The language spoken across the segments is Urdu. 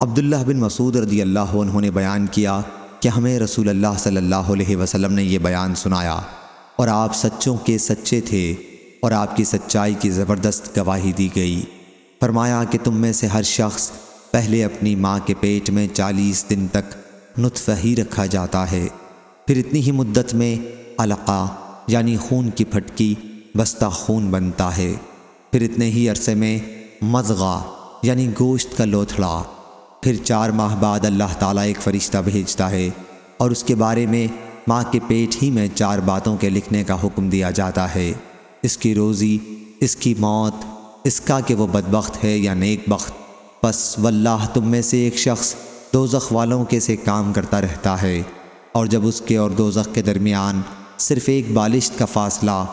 عبداللہ بن مسعود رضی اللہ عنہ نے بیان کیا کہ ہمیں رسول اللہ صلی اللہ علیہ وسلم نے یہ بیان سنایا اور آپ سچوں کے سچے تھے اور آپ کی سچائی کی زبردست گواہی دی گئی۔ فرمایا کہ تم میں سے ہر شخص پہلے اپنی ماں کے پیٹ میں چالیس دن تک نطفہ ہی رکھا جاتا ہے۔ پھر اتنی ہی مدت میں علقہ یعنی خون کی پھٹکی بستہ خون بنتا ہے۔ پھر اتنے ہی عرصے میں مضغہ یعنی گوشت کا لوتھڑا پھر چار ماہ بعد اللہ تعالیٰ ایک فرشتہ بھیجتا ہے اور اس کے بارے میں ماں کے پیٹ ہی میں چار باتوں کے لکھنے کا حکم دیا جاتا ہے۔ اس کی روزی، اس کی موت، اس کا کہ وہ بدبخت ہے یا نیک بخت، بس واللہ تم میں سے ایک شخص دوزخ والوں کے سے کام کرتا رہتا ہے۔ اور جب اس کے اور دوزخ کے درمیان صرف ایک بالشت کا فاصلہ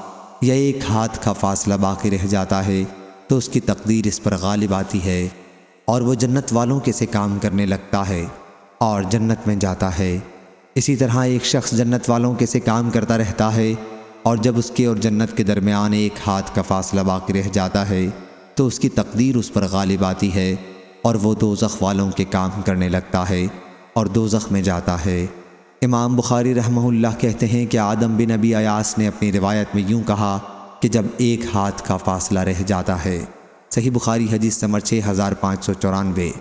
یا ایک ہاتھ کا فاصلہ باقی رہ جاتا ہے تو اس کی تقدیر اس پر غالب آتی ہے۔ اور وہ جنت والوں کے سے کام کرنے لگتا ہے اور جنت میں جاتا ہے۔ اسی طرح ایک شخص جنت والوں کے سے کام کرتا رہتا ہے اور جب اس کے اور جنت کے درمیان ایک ہاتھ کا فاصلہ باقی رہ جاتا ہے، تو اس کی تقدیر اس پر غالب آتی ہے اور وہ دو والوں کے کام کرنے لگتا ہے اور دو میں جاتا ہے۔ امام بخاری رحمہ اللہ کہتے ہیں کہ آدم بن نبی ایاس نے اپنی روایت میں یوں کہا کہ جب ایک ہاتھ کا فاصلہ رہ جاتا ہے صحیح بخاری حدیث نمبر چھ ہزار پانچ سو چورانوے۔